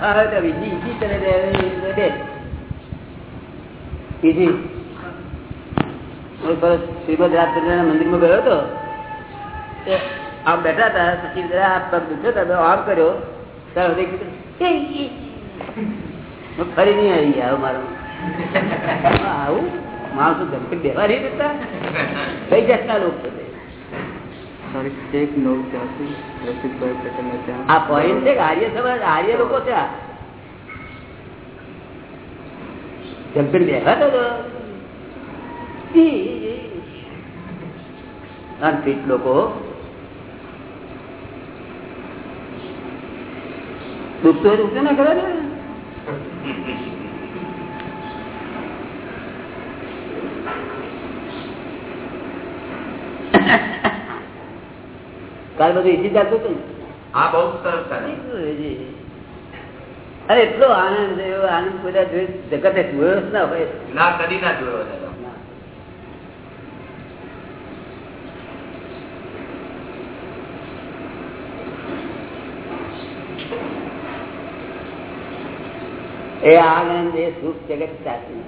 હા તો બીજી ઈજી ગયો હતો આમ બેઠા હતા પછી જરા પગ દુખ્યો હતો આમ કર્યો ત્યારે ફરી નહીં આવી ગયા મારું આવું માણસો ધમકી દેવા નહીં દેતા કઈ જાતના લોકો આ પોઈન્ટ છે કે આર્ય સમાજ આર્ય લોકો છે આ. જંપીને બેઠા તો અનફિટ લોકો દુખતો હોય દુખતો ના કરે ને કાલ બધું ઈજી ચાલતું હતું? હા બહુ સરસ અરે એટલો આનંદ એવો આનંદ બધા જગતે જોયો જ ના હોય. ના કદી ના જોયો એ આનંદ એ સુખ જગત સાચી.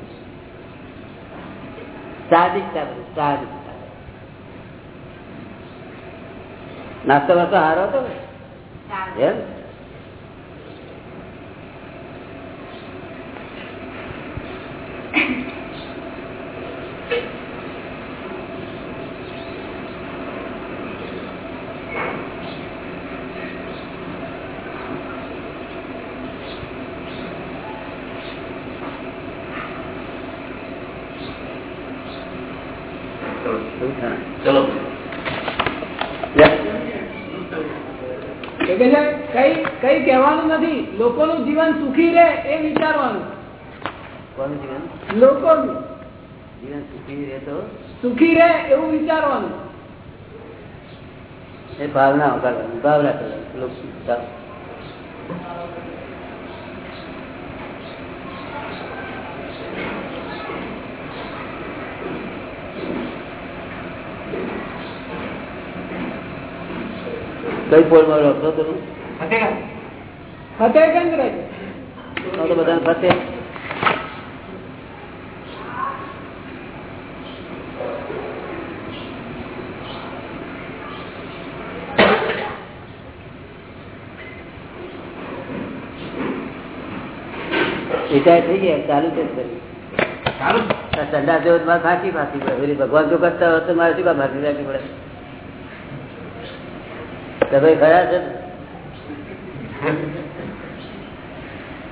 સાધિકતા બધું નાસ્તો વાસ્તો હારો હતો ને? એમ ચલો. એવું થાય. ચલો એ કે છે, કઈ કઈ કહેવાનું નથી લોકોનું જીવન સુખી રહે એ વિચારવાનું કોનું જીવન લોકોનું જીવન સુખી રહેતો સુખી રહે એવું વિચારવાનું એ ભાવના કરવાની ભાવના કરવાની લોકો કઈ પોળમાં રહો તમે ફતેહગંજ રહે તો તો બધાને ફતે રિટાયર થઈ ગયા ચાલુ છે સંડા જેવો મારે ફાંકી ફાંકી પડે. ભગવાન જો કરતા હોય તો મારે શું કામ ફાંકી રાખવી પડે? તો ભાઈ ખરા છે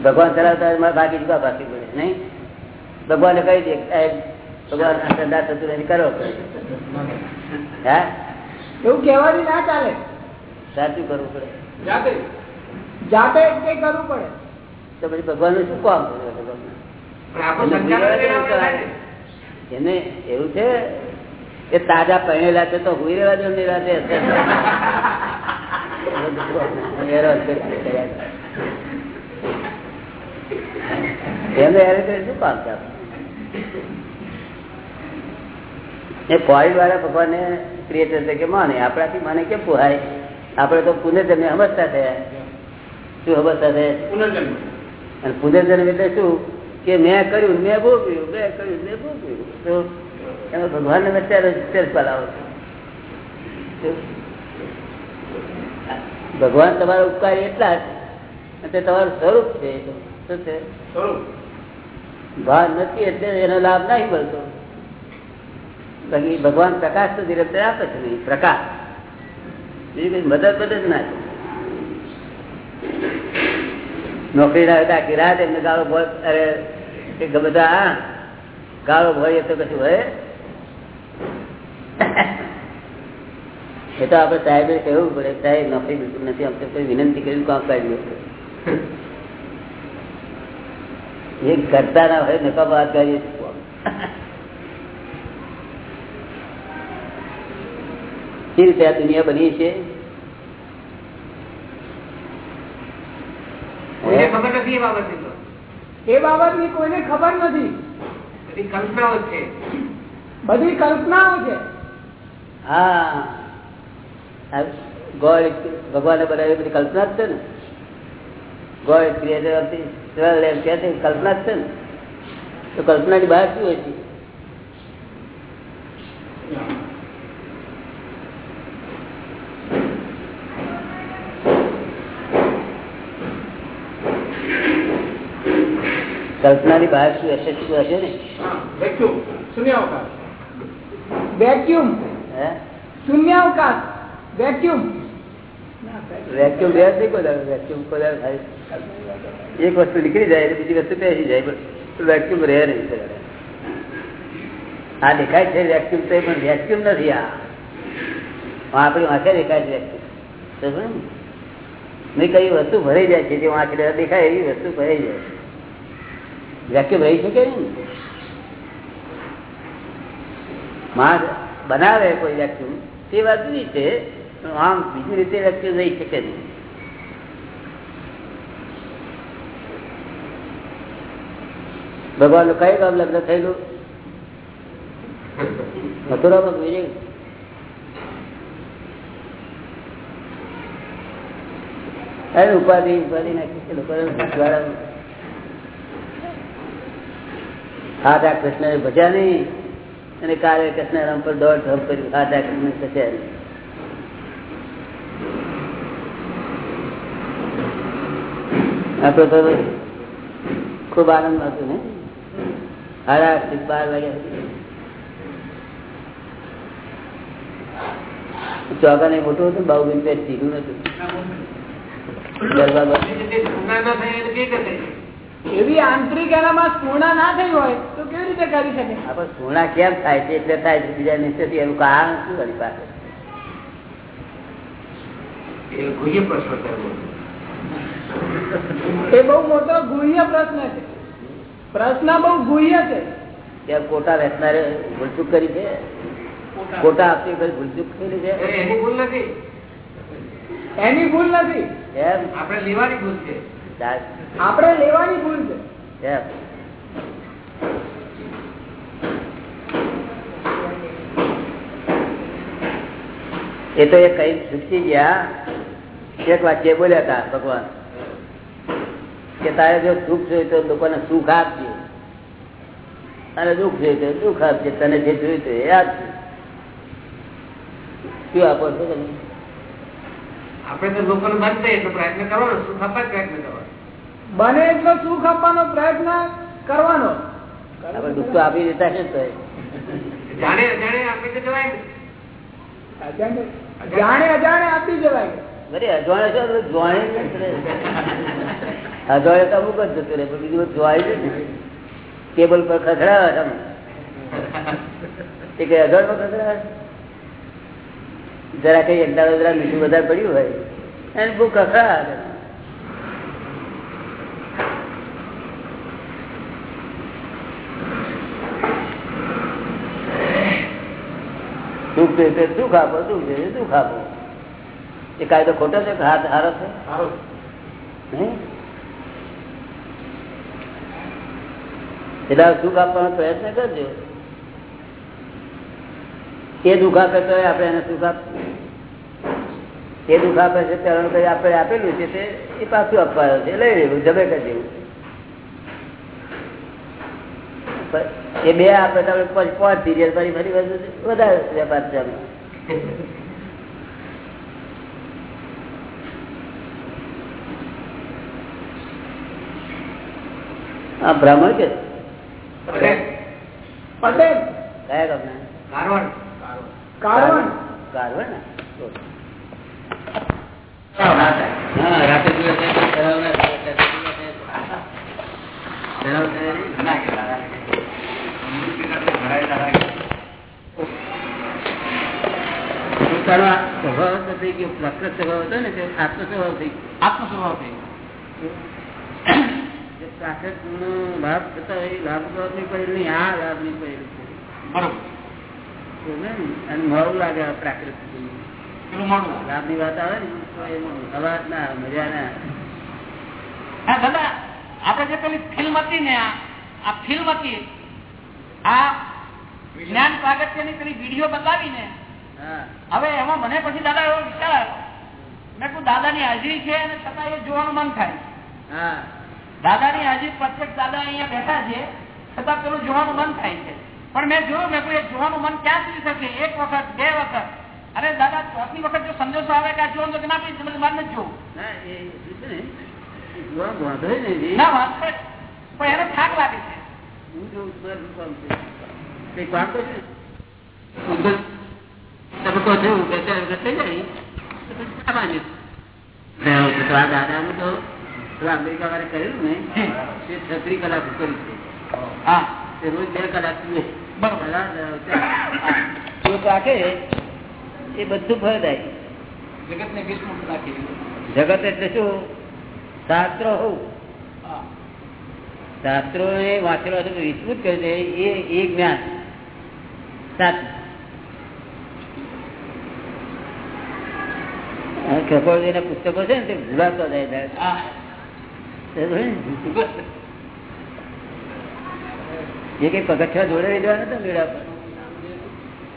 ભગવાન ચલાવતા હોય મારે ભાગી શું ફાંકી પડે? નહીં? ભગવાને કહી દે ભગવાન ચંડા સંડા થતું નથી કરો. હા? એવું કહેવાની ના ચાલે. સાચું કરવું પડે. જાતે જાતે કરવું પડે. તો પછી ભગવાન શું કામ. એને એવું છે? કે તાજા પહેરેલા છે તો હુઈ રહેવા જો નિરાતે હેરાન કરી કર્યા કરે. એમને હેરાન કરી શું કામ છે એ પોઈન્ટ વાળા ભગવાને ક્રિએટર તરીકે માને? આપણાથી માને કેમ પુહાય? આપણે તો પુનર્જન્મ સમજતા થયા. શું સમજતા થયા? પુનર્જન્મ. અને પુનર્જન્મ એટલે શું? કે મેં કર્યું મેં ભોગવ્યું મેં કર્યું મેં ભોગવ્યું. તો એમાં ભગવાનને અત્યારે પલાવો ભગવાન તમારા ઉપકાર એટલા જ તે તમારું સ્વરૂપ છે. શું છે? ભાન નથી એટલે એનો લાભ નહીં મળતો. બાકી ભગવાન પ્રકાશ તો ધીરે આપે છે નહીં પ્રકાશ. બીજી કઈ મદદ મદદ ના નોકરી ના હતા આખી રાત એમને ગાળો ભોય અરે, એ બધા હા ગાળો ભોય તો કશું હોય એ તો આપણે સાહેબે કહેવું પડે સાહેબ, નોકરી બિલકુલ નથી આપણે કોઈ વિનંતી કરી કામ કાઢી લો એ કરતા ના હોય નકા વાત કરીએ કેવી રીતે આ દુનિયા બની છે કોઈને ખબર નથી એ બાબતની તો. એ બાબતની કોઈને ખબર નથી. બધી કલ્પનાઓ છે. બધી કલ્પનાઓ છે. હા. ગોળ ભગવાને બનાવી બધી કલ્પના જ છે ને. ગોડ ક્રિએટર કલ્પના જ છે ને. તો કલ્પનાની બહાર શું હોય છે? કલ્પનાની બહાર શું હશે શું હશે ને? વેક્યુમ શૂન્યાવકાશ. વેક્યુમ હે? શૂન્યાવકાશ. વેક્યુમ વેક્યુમ જ નહીં થાય. એક વસ્તુ નીકળી જાય એટલે બીજી વસ્તુ પહેરી જાય. પણ વેક્યુમ રહે નહીં કોઈ આ દેખાય છે વેક્યુમ તો પણ વેક્યુમ નથી આ. આપણી વાંચે દેખાય છે વેક્યુમ મેં કઈ વસ્તુ ભરાઈ જાય છે જે વાંચે દેખાય એવી વસ્તુ ભરાઈ જાય વેક્યુમ રહી શકે માણસ બનાવે કોઈ વેક્યુમ, તે વાત રીતે આમ બીજી રીતે વેક્યુમ રહી શકે નહીં. ભગવાન કઈ ગામ લગ્ન થયેલું? મથુરામાં અરે ઉપાધિ ઉપાધિ નાખી લોકો હાથ આ કૃષ્ણ ભજ્યા નહીં. અને કાલે કૃષ્ણ રામ પર દોઢ ધમ કર્યું હાથ આ કૃષ્ણ થશે આપડે તો ખૂબ આનંદ હતો ને. સાડા આઠથી બાર વાગ્યા ચોગા ને મોટું. હતું બાબુ બેન પેટ સીધું નતું એવી આંતરિક એનામાં સ્પૂર્ણા ના થઈ હોય તો કેવી રીતે કરી શકે? આપણે સ્પૂર્ણા કેમ થાય છે? એટલે થાય છે બીજા નિશ્ચિત એનું કારણ શું કરી પાસે? એ પ્રશ્ન બહુ મોટો ગુહ્ય પ્રશ્ન છે. પ્રશ્ન બહુ ગુહ્ય છે. ત્યાં કોટા વેચનારે ભૂલચૂક કરી છે? કોટા આપતી વખતે ભૂલચૂક કરી છે? એની ભૂલ નથી. એની ભૂલ નથી. એમ? આપણે લેવાની ભૂલ છે. ચાલ- આપણે લેવાની ભૂલ છે. એ તો એ કઈ શીખી ગયા. એક વાક્ય બોલ્યા હતા ભગવાન કે તારે જો સુખ જોયું તો લોકોને સુખ આપજે. અને દુઃખ જોયું તો દુઃખ આપજે. તને જે જોયું તો એ આપજે શું આપો છો તમે? આપણે તો લોકોને મળશે તો પ્રયત્ન કરો સુખ આપવા જ પ્રયત્ન કરવાનો બને એટલો સુખ આપવાનો પ્રયત્ન કરવાનો. દુઃખ તો આપી દેતા છે જાણે અજાણે આપી જવાય. અજવાળે તો જોવાય જ અમુક જતું રહે બીજું બધું જોવાય જ નહીં ટેબલ પર ખસડાવે તમે તે કઈ અજવાળ પર ખસડાવે? જરા કઈ અંદાજ જરા મીઠું વધારે પડ્યું હોય એને બહુ ખખડાવે સુખ જોઈએ તે સુખ આપો સુખ જોઈએ દુઃખ આપો. એ કાયદો ખોટો છે હાથ હારો છે? એટલે સુખ આપવાનો પ્રયત્ન કરજો. એ દુઃખ આપે તો આપણે એને સુખ આપીએ એ દુઃખ આપે છે ત્યારે કઈ આપણે આપેલું છે તે એ પાછું આપવાનું છે. લઈ લેવું જમે કરી દેવું. એ બે આપે તમે પાંચ થઈ ફરી ફરી વધારે વેપાર છે. આ બ્રાહ્મણ કે પટેલ, કયા ગામના? કારવણ. કારવણ. કારવણ? હા રાતે. દિવસે ના. સ્વભાવ થઈ ગયો પ્રકૃત સ્વભાવ હતો ને તે આત્મ સ્વભાવ થઈ ગયો આત્મ સ્વભાવ થઈ જે પ્રાકૃત નો લાભ થતા હોય લાભ તો નહીં પડેલું નહીં આ લાભ નહીં પડેલું બરોબર. અને મોડું લાગે પ્રાકૃત લાભની વાત આવે ને અવાજ ના મજા ના દાદા આપડે જે પેલી ફિલ્મ હતી ને આ આ ફિલ્મ હતી આ જ્ઞાન પ્રાગટ્યની પેલી વીડિયો બતાવીને હવે એમાં મને પછી દાદા એવો વિચાર મેં કહું દાદાની હાજરી છે અને છતાં એ જોવાનું મન થાય. દાદાની હાજરી પ્રત્યેક દાદા અહીંયા બેઠા છે છતાં પેલું જોવાનું મન થાય છે. પણ મેં જોયું મેં કોઈ જોવાનું મન ક્યાં સુધી થશે? એક વખત બે વખત. અરે દાદા ચોથી વખત જો સંદેશો આવે કે આ જોવાનું તો ના ભાઈ તમે મારે નથી જોવું. ના વાંધો પણ એને થાક લાગે છે. હું જોઉં? કંઈ કામ તો છે? ઉદ્ધત તબક્કો થયો, બે ચાર વખત થઈ જાય, તો પછી સામાન્ય. ને તો આ દાદાનું તો તો અમેરિકા વાળા કરેલું ને તે છત્રી કલાક કરી છે હા. તે રોજ બે કલાક રાખે એ બધું ફળદાય જગત ને વિસ્મૃત રાખી. જગત એટલે શું? શાસ્ત્રો હોવું હા. શાસ્ત્રો એ વાંચેલો વિસ્તૃત કરે છે એ એ જ્ઞાન. સાચું આ કપોળજીના પુસ્તકો છે ને તે ભૂલાતો જાય છે. હા. બરાબર ને? એ કઈ પગથિયા જોડે લઈ જવાના હતા મેળા પર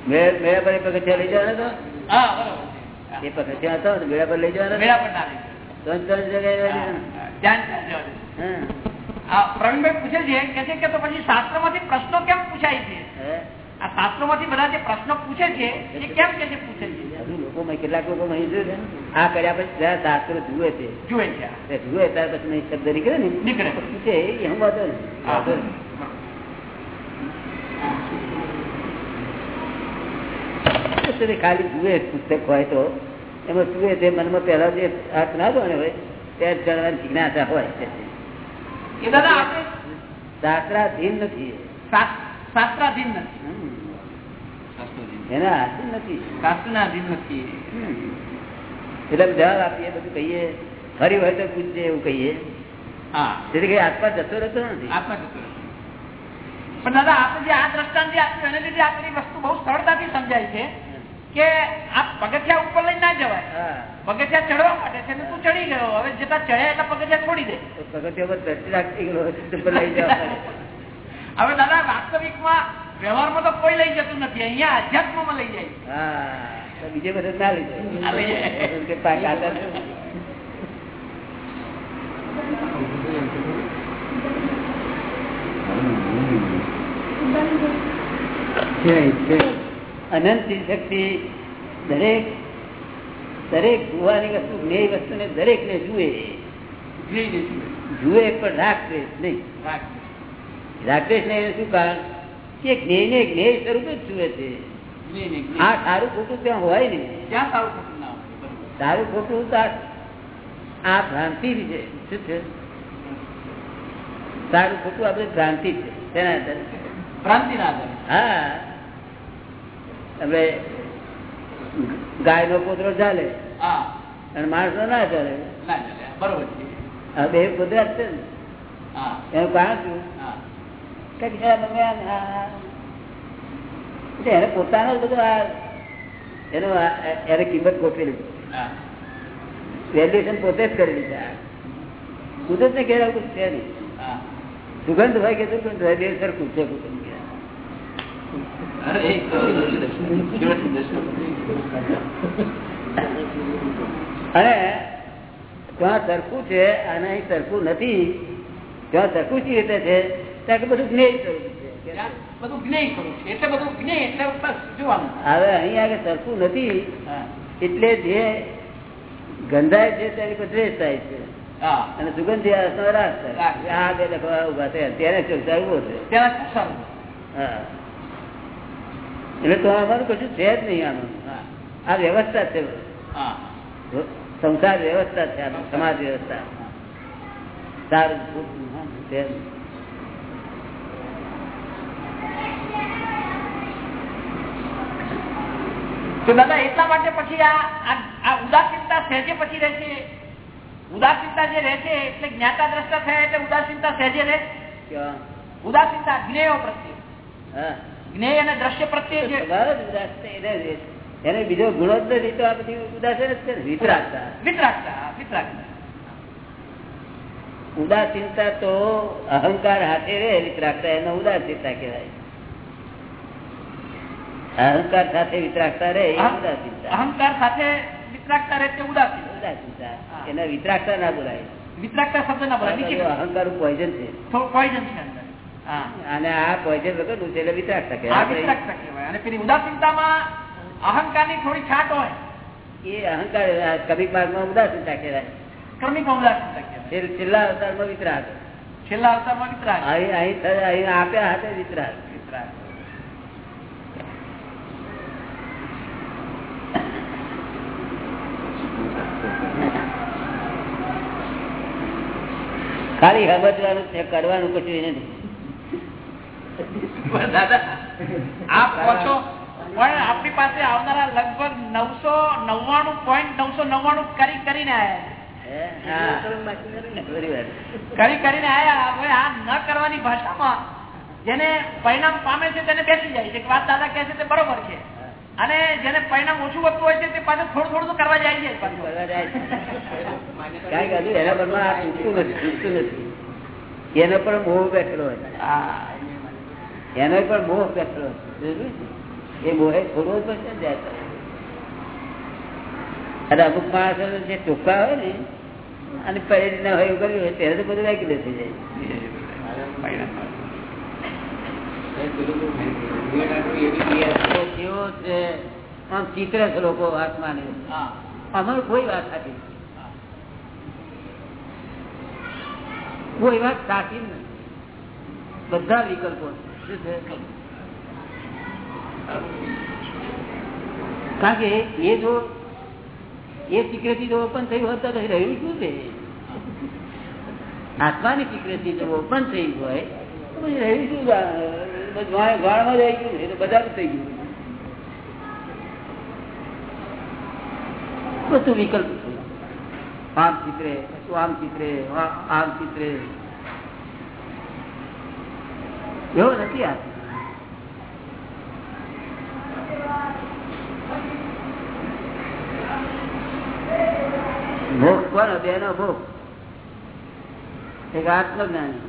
મેળા મેળા પર એ પગથિયા લઈ જવાના હતા હા, બરોબર છે. એ પગથિયા હતા ને મેળા પર લઈ જવાના મેળા હતા? પર ના લઈ ત્રણ ત્રણ જગ્યાએ લઈ જાય. જવાના. ધ્યાન રાખજો. હા. આ પ્રવીણભાઈ પૂછે છે કે છે કે તો પછી શાસ્ત્રમાંથી પ્રશ્નો કેમ પૂછાય છે હે? આ શાસ્ત્રોમાંથી બધા જે પ્રશ્નો પૂછે છે એ કેમ કે છે પૂછે છે? કેટલાક લોકો અહીં જોયું છે આ કર્યા પછી જરા શાસ્ત્રો જુએ છે. જુએ છે જુએ ત્યાર પછી નહીં શબ્દ નીકળે ને? નીકળે. પૂછે એ હું. વાંધો નહીં. ખાલી જુએ પુસ્તક હોય તો. એમાં જુએ તે મનમાં પહેલા જે હાથ ના ગણે હોય ત્યાં જણાવવાની જિજ્ઞાસા હોય. શાસ્ત્રાધીન નથી. શાસ્ત્રાધીન નથી. એના આધીન નથી. શાસ્ત્રના અધીન નથી એટલે જવાબ આપીએ બધું કહીએ. ફરી હોય તો પૂછજે એવું કહીએ. હા. તેથી કઈ આત્મા જતો રહેતો નથી. આત્મા જતો. પણ દાદા આપણે જે આ દ્રષ્ટાંત જે આપ્યું એને લીધે આપણી વસ્તુ બહુ સરળતાથી સમજાય છે કે આ પગથિયા ઉપર લઈને ના જવાય. હા. પગથિયા ચડવા માટે છે ને તું ચડી ગયો. હવે જેટલા ચડ્યા એટલા પગથિયા છોડી દે. પગથિયા પર દ્રષ્ટિ રાખતી ઉપર લઈ જવા. હવે દાદા વાસ્તવિકમાં વ્યવહારમાં તો કોઈ લઈ જતું નથી. અહીંયા અધ્યાત્મમાં લઈ જાય બીજે બધે ના લઈ જાય. અનંત શક્તિ દરેક દરેક જોવાની વસ્તુ જ્ઞેય વસ્તુને દરેક ને જુએ. જુએ પણ રાખદ્વેષ નહીં. રાગદ્વેષ ને શું કારણ? કે જ્ઞેય ને જ્ઞેય સ્વરૂપે જ જુએ છે. આ સારું ખોટું ત્યાં હોય ને. ક્યાં સારું ખોટું ના. સારું ખોટું આ- ભ્રાંતિ છે. શું છે? સારું ખોટું આપણે ભ્રાંતિ છે. તેના આધારે. ભ્રાંતિના આધારે. હા. આપણે ગાય નો કોતરો ચાલે. હા. અને માણસો ના ચાલે. ના ચાલે. બરોબર બે કુદરત છે ને. હા. એનું કારણ શું? એને પોતાનો જ બધું આ એનો એને કિંમત ગોઠવેલી હા. વેલ્યુએશન પોતે જ કરી લીધા. કુદરત ને ઘેર આવું છે નહીં. સુગંધ હોય કે સુગંધ હોય બે સરખું છે કુદરત. અને ત્યાં સરખું છે અને અહીં સરખું નથી ત્યાં સરખું શી રીતે છે ત્યાં બધું જ્ઞેય સ્વરૂપ છે. છે. હવે અહીં આગળ સરખું નથી. એટલે જે ગંધાય છે તેની પર દ્વેષ થાય છે. અને સુગંધી રાસ થાય છે. આ બે લખવા ઊભા થયા. ત્યારે સંસાર ઊભો થયો. હા. એટલે તો અમારું કશું છે જ નહીં આનું આ વ્યવસ્થા છે. હા. સંસાર વ્યવસ્થા છે સમાજ વ્યવસ્થા. સારું ખોટું, હા, તેમ. તો દાદા એટલા માટે પછી આ ઉદાસીનતા સહેજે પછી રહેશે ઉદાસીનતા જે રહેશે એટલે જ્ઞાતા દ્રષ્ટા થયા એટલે ઉદાસીનતા સહેજે રહે? ઉદાસીનતા જ્ઞેયો પ્રત્યે. જ્ઞેય અને દ્રશ્ય પ્રત્યે છે. એને- બીજો ગુણો જ નથી તો આ બધી ઉદાસી જ છે ને? વિતરાગતા. વિતરાગતા વિતરાગતા. ઉદાસીનતા તો અહંકાર હાથે રે વિતરાગતા એનો ઉદાસીનતા કહેવાય. અહંકાર સાથે વિતરાગતા રહે અહંકાર સાથે વિતરાગતા રહે તે ઉદાસી ઉદાસી એને વિતરાગતા ના બોલાય. વિતરાગતા શબ્દ ના બોલાય. અહંકાર પોઈઝન છે. પોઈઝન છે અને આ પોઈઝન વગરનું છે એટલે વિતરાગતા કહેવાય. અને પેલી ઉદાસીનતામાં અહંકારની થોડી છાટ હોય. એ અહંકાર આ કવિક માર્ગમાં ઉદાસીનતા કહેવાય. ક્રમિકમાં ઉદાસીનતા કહેવાય. છેલ્લે- અવતારમાં વિતરાગ. છેલ્લા અવતારમાં વિતરાગ. અહીં આપ્યા હાથે વિતરાગ વિતરાગ ખાલી સમજવાનું છે કરવાનું કશું નથી. દાદા આપ કહો પણ આપણી પાસે આવનારા લગભગ નવસો નવ્વાણું પોઈન્ટ નવસો નવ્વાણું કરી કરીને વાત. કરી કરીને આયા હવે આ ન કરવાની ભાષામાં જેને પરિણામ પામે છે તેને બેસી જાય છે. વાત દાદા કહે છે તે બરોબર છે. અને જેને પરિણામ ઓછું વધતું હોય છે તે પાછું થોડું થોડું તો કરવા જાય છે એના પરમાં નથી નથી. એનો પણ મોહ બેઠેલો હોય. એનો પણ મોહ બેઠેલો છે? એ મોહે થોડો જ પડશે અને અમુક માણસો જે ચોખ્ખા હોય ને અને પહેરી ના હોય એવું કર્યું હોય ત્યારે તો બધું રેગ્યુલર થઈ જાય. આમ ચિત્ર છે લોકો આત્માને. અમારે કોઈ વાત સાચી કોઈ વાત સાચી નથી. બધા વિકલ્પો? કારણ કે એ જો એ સિક્રેસી જો ઓપન થયું હોત તો રહ્યું શું છે? આત્માની સિક્રેસી જો ઓપન થઈ હોય પછી ગયું ને બધા થઈ ગયું. બધું વિકલ્પ આમ ચિત્રે આમ ચિત્રે એવો નથી આ ભોગ કોનો બેનો ભોગ. એક આત્મજ્ઞાની.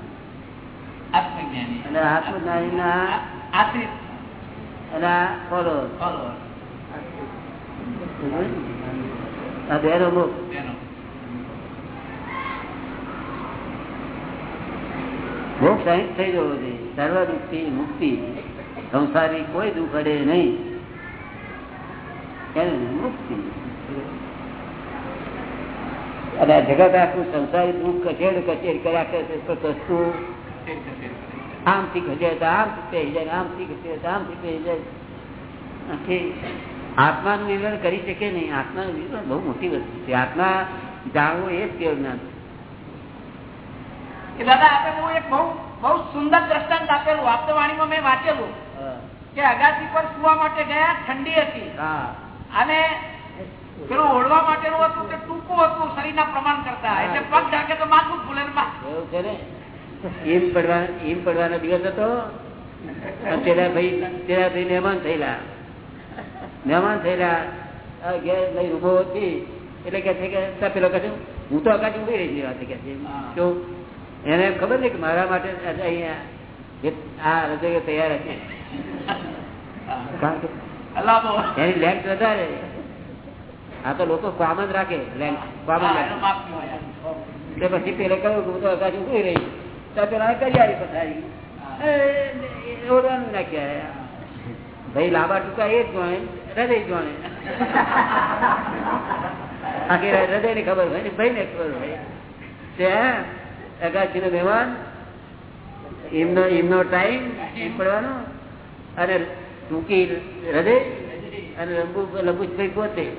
અને આત્મજ્ઞાની ના આશ્રિત અને આ આ બેનો ભોગ તેનો. ભોગ થઈ જવો જોઈએ. સર્વ દુઃખથી મુક્તિ. સંસારી કોઈ દુઃખ અડે નહીં. મુક્તિ. અને જગત આખું સંસારી દુઃખ કચેડ કચેડ કર્યા કરે તો સસ્તું. આમથી તો આમથી જાય આમથી તો આમથી જાય. આત્માનું વિવરણ કરી શકે નહીં. આત્માનું વિવરણ બહુ મોટી વસ્તુ છે. આત્મા જાણવું એ જ કેવું જ્ઞાન. દાદા આપણે બહુ એક બહુ બહુ સુંદર દ્રષ્ટાંત આપેલું. આપતવાણીમાં મેં વાંચેલું. કે અગાસી પર સુવા માટે ગયા ઠંડી હતી. હા. અને પેલું ઓઢવા માટેનું હતું કે ટૂંકું હતું શરીરના પ્રમાણ કરતા. એટલે પગ ઢાકે તો માથું ફૂલે ને એવું છે ને? ઈમ પડવા એમ પડવાનો દિવસ હતો. તેરા ભાઈ તેરા ભાઈ મહેમાન થયેલા. મહેમાન થયેલા. ઘેર લઈ ઊભો હતી. એટલે કે છે કે પેલો કહે હું તો અગાડી ઊભી રહી વાત કે છે. શું એને ખબર નહીં કે મારા માટે અહીંયા આ રજોઈઓ તૈયાર બહુ. એની લેન્થ વધારે. આ તો લોકો કોમન રાખે લેન્થ કોમન હા, રાખે પછી પેલે કહ્યું હું તો અગાડી ઊભી રહી ભાઈ લાંબા ટૂંકા એ જોણે હૃદય જોણે. આખી હૃદયની ખબર હોય ને ભાઈ ને ખબર હોય. અગાસી નો મહેમાન એમનો એમનો ટાઈમ પડવાનો. અને ટૂંકી હૃદય અને લંબુ લંબુભાઈ પોતે.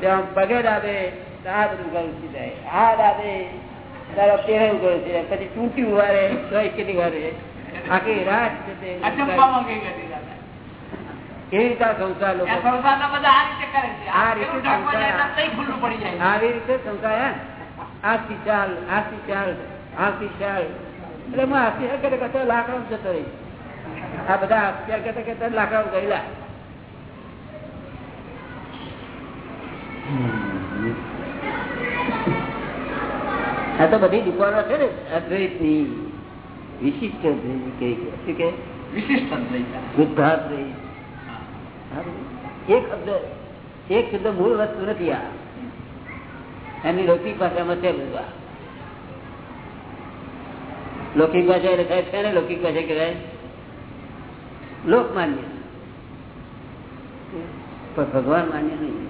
ત્યાં પગે આવે તો આ બધું ગળું થઈ જાય આ ડાબે તારો પહેરેવું ગયો છે પછી ટૂંકી વારે તો કેટલી વારે આખી રાત. એવી રીતે સંસાર લોકો? ત્યાં આવી રીતે સંસાર આથી ચાલ આથી ચાલ આથી ચાલ. એટલે હું હાથી કરતા કરતા લાકડા જતો રહી. આ બધા અત્યાર કરતા કરતા લાકડા ગયેલા. આ તો બધી દુકાનો છે ને અદ્વૈતની વિશિષ્ટ અદ્વૈત કે વિશિષ્ટ અદ્વૈત. એક શબ્દ એક શબ્દ મૂળ વસ્તુ નથી આ. એમની લૌકિક ભાષામાં છે બધું લૌકિક ભાષા લખાય છે ને લૌકિક ભાષા કહેવાય? લોક માન્ય. પણ ભગવાન માન્ય નહીં.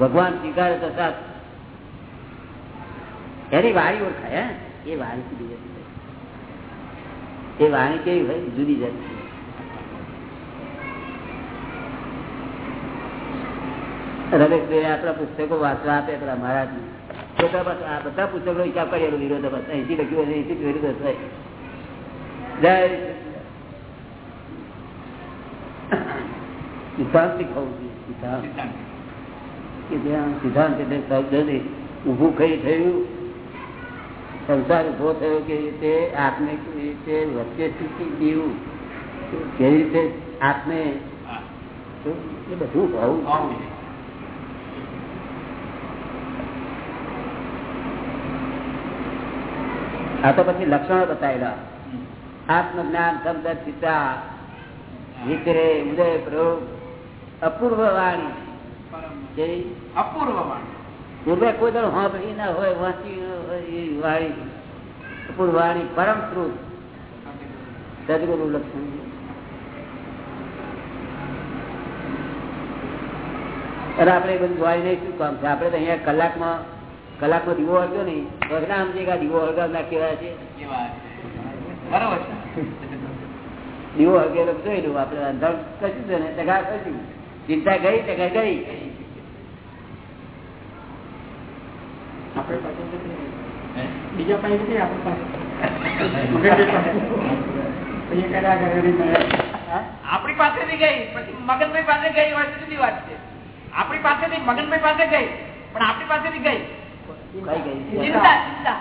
ભગવાન સ્વીકારે તો સાથ એની વાણી ઓળખાય એ વાણી જુદી જતી એ વાણી કેવી હોય? જુદી જતી રમેશભાઈ આપણા પુસ્તકો વાંચવા આપે પેલા મહારાજ આ બધા પુસ્તકો હિસાબ કરીએ વિરોધાભાસ અહીંથી લખ્યું હશે અહીંથી વિરોધ હશે જય સિદ્ધાંત શીખવું જોઈએ સિદ્ધાંત. કે જ્યાં સિદ્ધાંત એટલે શબ્દ ઊભું કઈ થયું સંસાર ઊભો થયો કે રીતે આપને કેવી રીતે વચ્ચે સ્થિતિ દીવું કેવી રીતે આપને એ બધું હોવું આ તો પછી લક્ષણો બતાવેલા આત્મજ્ઞાન શબ્દ ચિતા વિતરે ઉદય પ્રયોગ અપૂર્વ વાણી અપૂર્વ વાણી પૂર્વે કોઈ દર સાંભળી ના હોય વાંચી ન હોય એ વાણી અપૂર્વ વાણી પરમ શ્રુત સદગુરુ લક્ષણ અને આપણે બધું જોઈ નહીં શું કામ છે? આપણે તો અહીંયા કલાકમાં કલાકમાં દીવો હળગ્યો નહીં તો ના સમજે કે દીવો હળગાવના કેવા છે. બરોબર દીવો હળગેલો જોઈ લઉં આપણે અંધાર કશું છે ને ટકા કશું. ચિંતા ગઈ ટકા ગઈ. બીજા પાસે? નથી આપણે આપણી પાસેથી ગઈ પછી મગનભાઈ પાસે ગઈ હોય તો જુદી વાત છે. આપણી પાસેથી મગનભાઈ પાસે ગઈ પણ આપણી પાસેથી ગઈ. ચિંતા ચિંતા.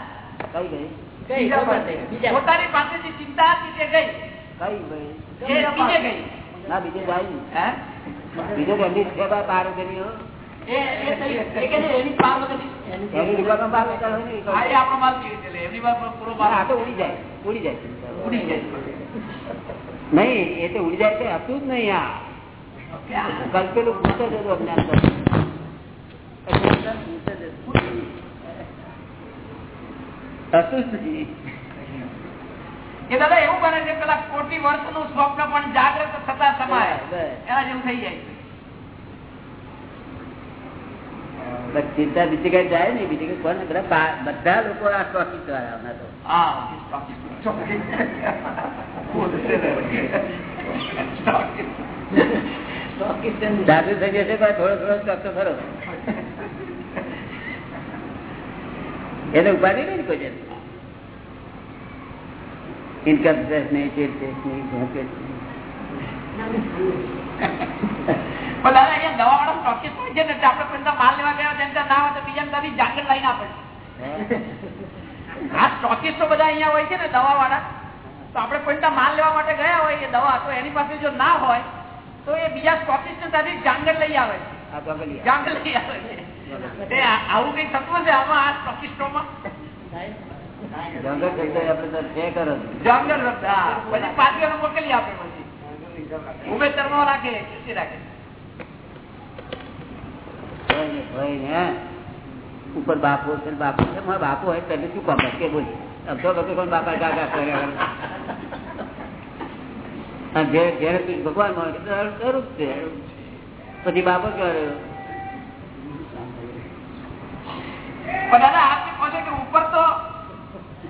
કઈ ગઈ. પોતાની પાસેથી ચિંતા હતી તે ગઈ. કઈ ગઈ? ના બીજે જાય હે? બીજો ગંભીર છે બાર વગરની છે. ને નહીં એ તો ઉડી જાય તે હતું જ નહીં આ. કલ્પેલું ભૂત જ હતું અજ્ઞાન હતું. હતું જ નહીં. એ દાદા એવું બને છે પેલા કોટી વર્ષનું સ્વપ્ન પણ જાગ્રત થતા સમાય. એના જેવું થઈ જાય બસ ચિંતા બીજી કઈ જાય નહીં બીજી કઈ કોને બધા બધા લોકો આ ટોકિસ વાળા હમણાં તો. હા થઈ જશે પણ થોડો થોડો સ્ટોક તો ખરો. એને ઉપાધિ નહીં ને કોઈ જાતની. ઇન્કમ ટેક્સ નહીં ચીટ ટેક્સ નહીં ભોંકેટ નહીં. પણ દાદા અહીંયા દવા વાળા સ્ટોકિસ્ટ હોય છે ને એટલે આપણે માલ લેવા ગયા હોય ના હોય તો બીજા ત્યાંથી જાગર લઈને આપે આ સ્ટોકિસ્ટ તો બધા અહીંયા હોય છે ને દવા વાળા. તો આપણે કોઈ માલ લેવા માટે ગયા હોય એ દવા તો એની પાસે જો ના હોય તો એ બીજા સ્ટોકિસ્ટ ત્યાંથી જાંગર લઈ આવે. જાંગર લઈ આવે. છે આવું. કઈ થતું હશે આમાં આ સ્ટોકિસ્ટોમાં જંગલ તો છે કરો. પછી મોકલી આપે પછી. રાખે રાખે. ને, ને, ઉપર બાપો છે બાપો છે મારા બાપો હોય તમે શું કામ કે બોલ. આમ તો બધું કોણ બાપા કાકા કર્યા કરે. જે- જેને તું ભગવાન માને છે પછી બાપો કહેવાય પણ દાદા આપને કહો છો કે ઉપર તો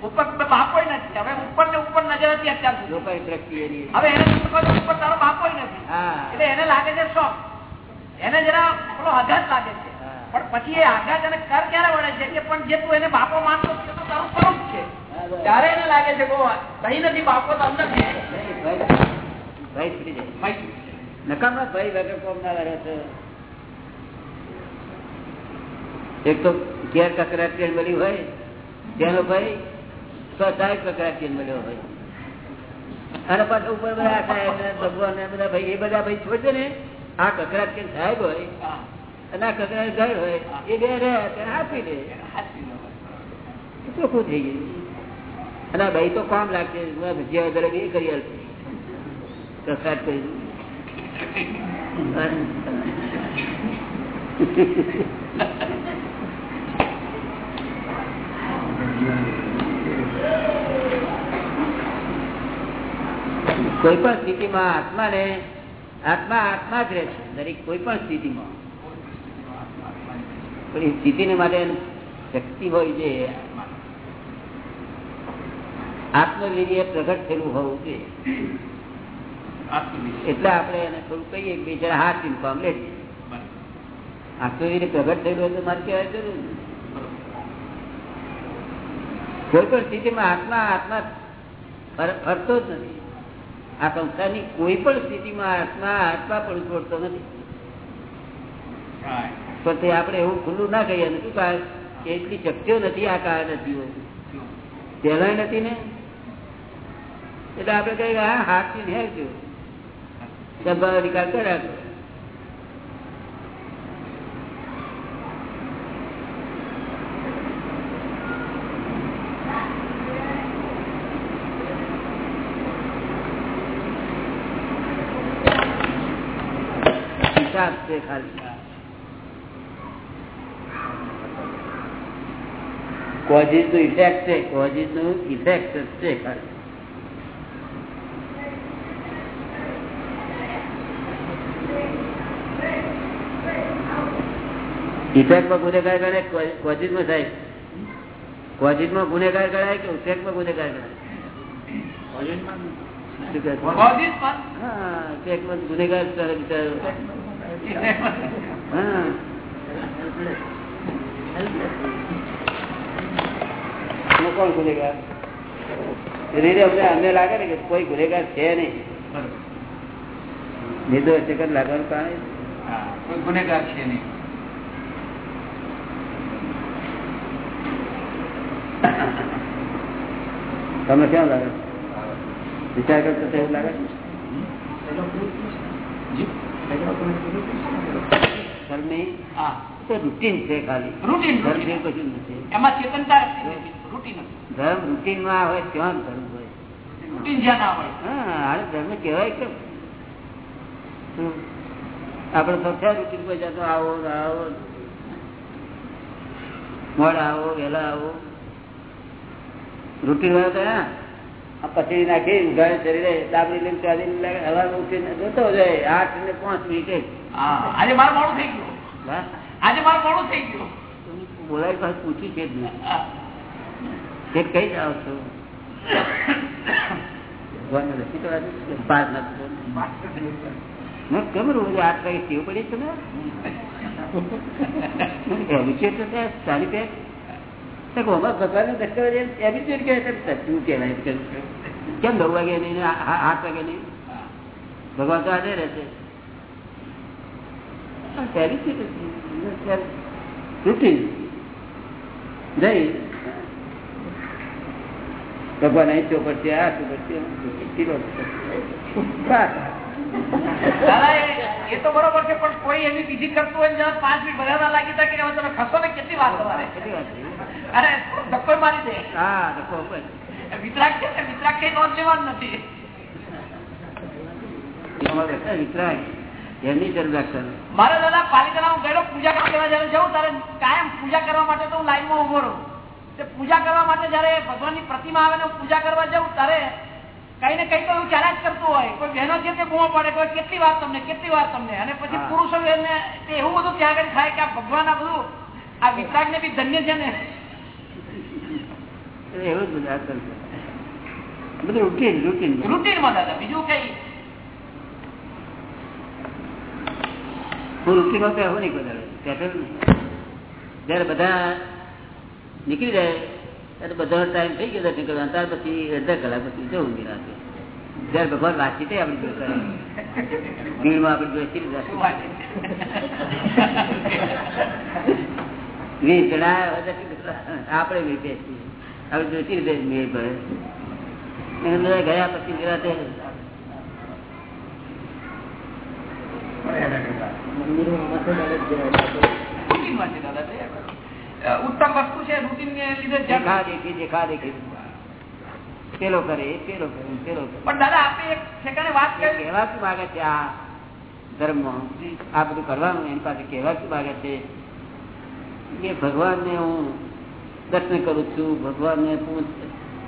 ઉપર બાપો નથી. હવે ઉપર ને ઉપર નજર હતી અત્યાર સુધી. હવે એને ઉપર તારો બાપો નથી. એટલે એને લાગે છે શોખ. એને જરા આપણો આઘાત લાગે છે. પણ પછી એ આઘાત અને કર ક્યારે વળે છે? કે પણ જે તું એને બાપો માનતો તો તારું સ્વરૂપ છે. ત્યારે એને લાગે છે કે નથી બાપો તો અંદર છૂટી જાય. ભાઈ, વગર કોમ ના કરે છે. એક તો ઘેર કકરાટ ટ્રેન મળી હોય તેનો ભાઈ સાહેબ કકરાટ મળ્યો હોય. અને પાછું ઉપર બધા સાહેબ ભગવાન બધા ભાઈ એ બધા ભાઈ છોડશે ને? આ કકરા કે સાહેબ હોય અને આ કકરા ઘર હોય એ બે રહે તેને આપી દે ચોખ્ખું થઈ ગયું? અને ભાઈ તો કામ લાગશે ભજીયા વગેરે એ કરી આપશે પ્રસાદ કરી કોઈ પણ સ્થિતિમાં આત્માને આત્મા આત્મા જ રહે છે. દરેક કોઈ પણ સ્થિતિમાં. પણ એ સ્થિતિને માટે શક્તિ હોય છે. આત્મવીર્ય પ્રગટ થયેલું હોવું જોઈએ. એટલે આપણે એને થોડું કહીએ બિચારા હાથ ઇન્કમ લે છે આત્મવીર્ય પ્રગટ થયેલું હોય તો મારે કહેવાય જરૂર નથી. કોઈ પણ સ્થિતિમાં આત્મા આત્મા ફર- ફરતો જ નથી. આ સંસારની કોઈ પણ સ્થિતિમાં આત્મા આત્મા પણ છોડતો નથી. પણ તે આપણે એવું ખુલ્લું ના કહીએ ને શું કારણ કે એટલી શક્તિઓ નથી આ કારણ નથી પેલા નથી ને? એટલે આપણે કહીએ હા હાથથી હેરજો સભા નિકાલ કર્યા કરો. હિસાબ છે ખાલી કોઝિસનું ઇફેક્ટ છે કોઝિસનું ઇફેક્ટ છે ખાલી ઇફેક્ટમાં ગુનેગાર ગણાય કોઝિસમાં થાય કોઝિસમાં ગુનેગાર ગણાય કે ઇફેક્ટમાં ગુનેગાર ગણાય શું કહે છે? Causes પણ હા ઇફેક્ટમાં ગુનેગાર તારે બિચારો હા હું કોણ ગુનેગાર એને અમને અમને લાગે ને કે કોઈ ગુનેગાર છે નહીં નિર્દોષ છે કે લાગવાનું કારણ હા, કોઈ ગુનેગાર છે નહીં તમને કેમ લાગે વિચાર કરતો તો એવું લાગે ધર્મની હા તો રૂટીન છે ખાલી. રૂટીન ધર્મ જેવું કશું નથી એમાં ચેતનતા રૂટીન ધર્મ રૂટીનમાં હોય ત્યાં ધર્મ હોય. રૂટીન જ્યાં ના હોય. હા ધર્મ કહેવાય કેમ આપડે તો ક્યાં રૂટીન પર જતો આવો આવો. મોડા આવો વહેલા આવો. રૂટીન હોય તો પછડી નાખી ઘરે શરીરે દાબડી લઈને ચાલી હવા ઉઠીને જોતો જાય આઠ ને પાંચ મિનિટે આજે મારું મોડું થઈ ગયું. આજે મારું મોડું થઈ ગયું. બોલાય પાસે પૂછી છે જ તે કઈ જાઓ છો. કેમ રોજ આઠ વાગે ટેવ પડી છે ને હેબિચ્યુએટ તો કહું, અમારા ભગવાનને દર્શન હેબિચ્યુએટ કહેવાય છે કહેવાય કેમ નવ વાગે નહીં આઠ વાગે નહીં? ભગવાન તો આજે રહેશે ભગવાન અહીં ચોપડ છે આ ચોપડ છે. એ- એ તો બરોબર છે પણ કોઈ એવી બીજી કરતું હોય ને પાંચ મિનિટ વધારવા લાગી જાય કે તમે ખસો ને કેટલી વાત તમારે? કેટલી વાત થઈ? અરે ધક્કો મારી દે. હા તો છે ને કઈ નોંધ લેવાનું નથી. મારે દાદા પાલિકા હું ગયેલો પૂજા કરવા જયારે જવું ત્યારે કાયમ પૂજા કરવા માટે તો હું લાઈનમાં ઊભો રહું. પૂજા કરવા માટે જયારે ભગવાનની પ્રતિમા આવે ને પૂજા કરવા જાઉં ત્યારે કઈ ને કઈ તો એવું ચાલ્યા જ કરતું હોય. કોઈ બહેનો છે તે બૂમો પડે કોઈ કેટલી વાર તમને કેટલી વાર તમને. અને પછી પુરુષો એને એવું બધું ત્યાં આગળ થાય કે આ ભગવાન આ બધું આ વિતરાગ ને બી ધન્ય છે ને. એવું જ છે. બધું રૂટીન રૂટીન રૂટીનમાં દાદા બીજું કઈ હું રૂટીનમાં પહેવું નહીં કોઈ દાડો. પેટ્રોલ નહીં. જયારે બધા નીકળી જાય ત્યારે બધાનો ટાઈમ થઈ ગયો દર્શન કરવાનો ત્યાર પછી અડધા કલાક પછી જવું નિરાતે જયારે ભગવાન વાતચીત આપણી જોડે કરે ભીડમાં આપણે જોડે શી રીતે? વીસ જણા? આપણે બેસીએ. આપણે જોતી રીતે મેળ પડે ગયા પછી નિરાતે ઉત્તમ વસ્તુ છે રૂટીન ને લીધે દેખા દેખી દેખા દેખી. પેલો કરે પેલો કરે પેલો કરે. પણ દાદા આપણે એક ઠેકાણે વાત કરી. કહેવા માગે છે આ ધર્મ. આ બધું કરવાનું એની પાસે કહેવા શું માગે છે. કે ભગવાનને હું દર્શન કરું છું ભગવાનને પૂજ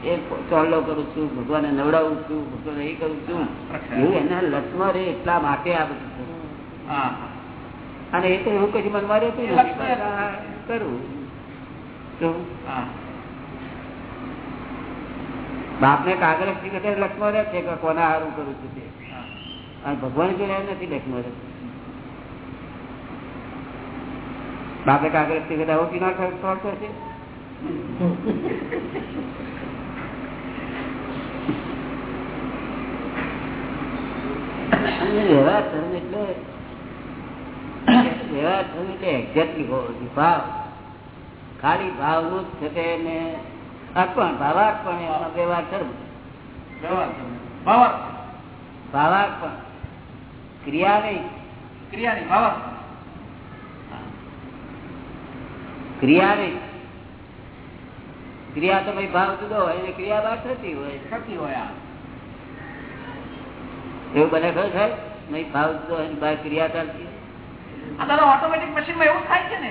એ ચોલો કરું છું ભગવાનને નવડાવું છું ભગવાન એ કરું છું. હું એના લક્ષમાં રે એટલા માટે આ બધું. અને એ તો એવું કઈ મનમાં રહેતું કરું. બાપ ને કાગળ વખતે લક્ષમાં રહે છે કે કોના હારું કરું છું તે. અને ભગવાન જોડે નથી લક્ષમાં રહે બાપે કાગળ વખતે આવો પીના ખર્ચો છે વ્યવહાર ધર્મ એટલે વ્યવહાર ધર્મ એટલે એક્ઝેક્ટલી ભાવ ખાલી છે તે અર્પણ ભાવાર્પણ એનો વ્યવહાર ધર્મ ભાવાર્પણ ક્રિયા ભાવર ક્રિયા નહીં ભાવર ક્રિયા નહીં ક્રિયા તો ભાઈ ભાવ જુદો હોય એટલે ક્રિયા બહાર થતી હોય. થતી હોય એવું બને ખરું થાય નહીં ભાવ જુદો હોય બહાર ક્રિયા ચાલતી હોય. ઓટોમેટિક મશીનમાં એવું થાય છે ને?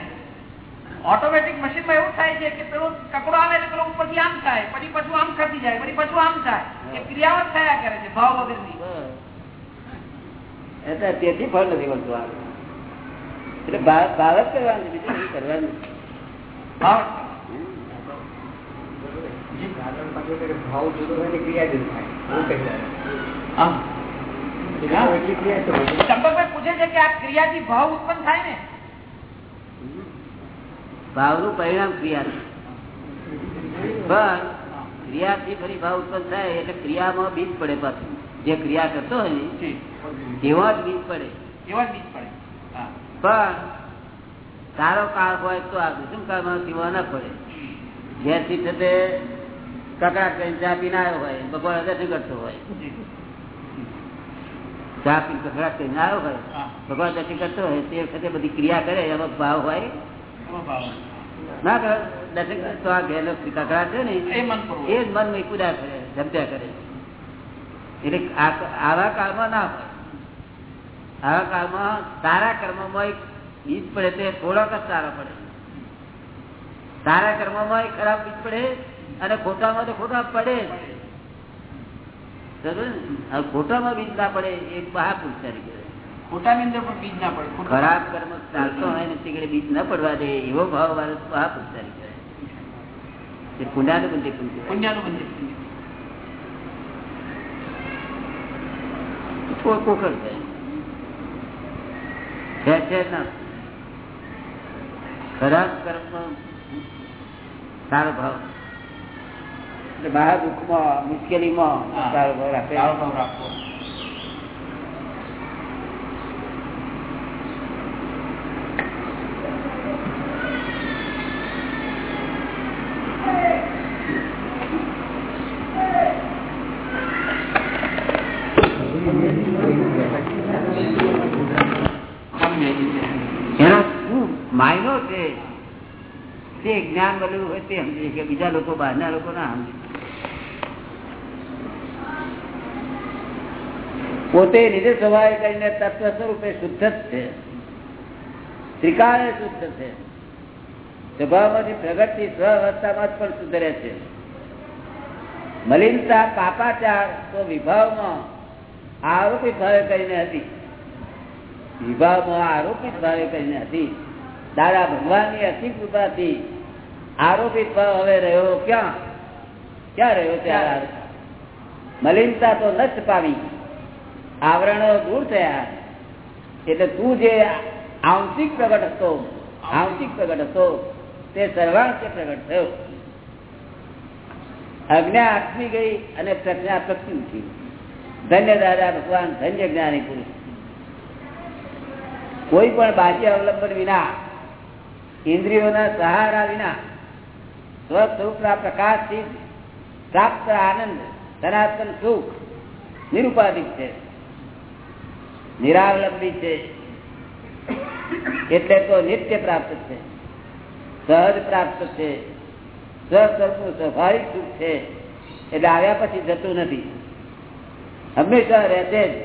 ઓટોમેટિક મશીનમાં એવું થાય છે કે પેલો કકડો આવે એટલે પેલો ઉપરથી આમ થાય પછી પાછું આમ ખસી જાય પછી પાછું આમ થાય. એ ક્રિયાઓ થયા કરે છે ભાવ વગરની. એટલે તેથી ફળ નથી મળતું આવે એટલે ભાવ જ કરવાનું બીજું કરવાનું ભાવ ભાવ જુદો હોય ને ક્રિયા જુદી થાય. એવું કહી રહ્યા. આમ. એટલી ક્રિયા તો પૂછે છે કે આ ક્રિયાથી ભાવ ઉત્પન્ન થાય ને? ભાવનું પરિણામ ક્રિયા પણ ક્રિયાથી ફરી ભાવ ઉત્પન્ન થાય એટલે ક્રિયામાં બીજ પડે પાછું. જે ક્રિયા કરતો હોય ને જી. જ બીજ પડે. એવા જ બીજ પડે. હા. પણ સારો કાળ હોય તો આ દુષ્મ કાળમાં પીવા ના પડે. જ્યાંથી છે તે કકડાટ કરીને ચા પીને આવ્યો હોય ભગવાન દર્શન કરતો હોય. ચા પીને કકડાટ કરીને આવ્યો હોય હા. ભગવાન દર્શન કરતો હોય તે વખતે બધી ક્રિયા કરે એનો ભાવ હોય. ના કરો દર્શન તો આ ઘેરનો કકડાટ છે ને એ જ મનમાં પૂરા કરે જમ્યા કરે. એટલે આવા કાળમાં ના હોય. આવા કાળમાં સારા કર્મમાં એક બીજ પડે તે થોડોક જ સારો પડે. સારા કર્મમાં ખરાબ બીજ પડે અને ખોટામાં તો ખોટા પડે ખોટામાં બીજ ના પડે એ મહાપુરુષ તરીકે. અંદર પણ બીજ ના પડે ખરાબ કર્મ ચાલતો હોય ને તીકડે બીજ ના પડવા દે. એવો ભાવ વાળો મહાપુરુષ તરીકે. પુણ્યાનું બંધી પુણ્ય પુણ્યનું બંધ ના. ખરાબ કર્મ સારો ભાવ. મહા દુઃખમાં મુશ્કેલીમાં. સારો ભાવ રાખે. માયનો છે? તે જ્ઞાન બધું હોય તે સમજે કે બીજા લોકો બહારના લોકો ના સમજે. પોતે નિજ સ્વભાવે કરીને તત્વ સ્વરૂપે શુદ્ધ જ છે. ત્રિકાળે શુદ્ધ છે. સ્વભાવમાંથી પ્રગતિ સ્વ અવસ્થામાં જ પણ રહે છે. મલિનતા, પાપાચાર તો વિભાવમાં આરોપિત ભાવે કરીને હતી. વિભાવમાં આરોપિત ભાવે કરીને હતી. દાદા ભગવાનની અતિ કૃપાથી આરોપિત ભાવ હવે રહ્યો ક્યાં? ક્યાં રહ્યો ત્યાં મલિનતા તો નષ્ટ પામી. આવરણો દૂર થયા. એટલે તું જે આંશિક પ્રગટ હતો, આંશિક પ્રગટ હતો, તે સર્વાંશે પ્રગટ થયો. અજ્ઞા આત્મી ગઈ અને પ્રજ્ઞા પ્રગટી ઉઠી. ધન્ય દાદા ભગવાન, ધન્ય જ્ઞાની પુરુષ. કોઈ પણ બાહ્ય અવલંબન વિના, ઇન્દ્રિયોના સહારા વિના, સ્વસ્વરૂપના પ્રકાશથી પ્રાપ્ત આનંદ, સનાતન સુખ, નિરુપાધિક છે. નિરાવલંબી છે. એટલે તો નિત્ય પ્રાપ્ત છે. સહજ પ્રાપ્ત છે. સ્વસ્વરૂપનું સ્વાભાવિક સુખ છે. એટલે આવ્યા પછી જતું નથી. હંમેશા રહેશે જ,